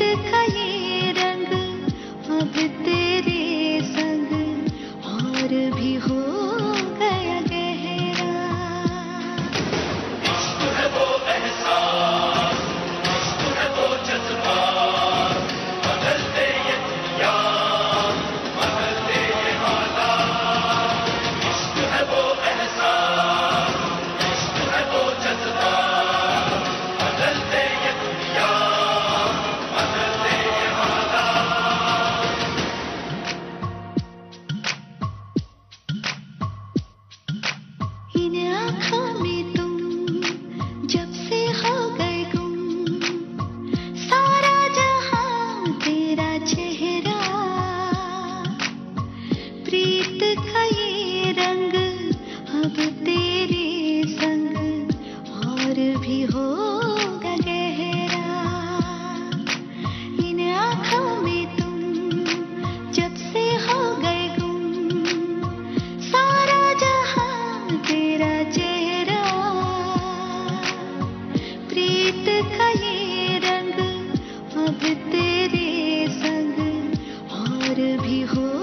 रंग अब तेरे संग और भी हो था ये रंग अब तेरे संग और भी हो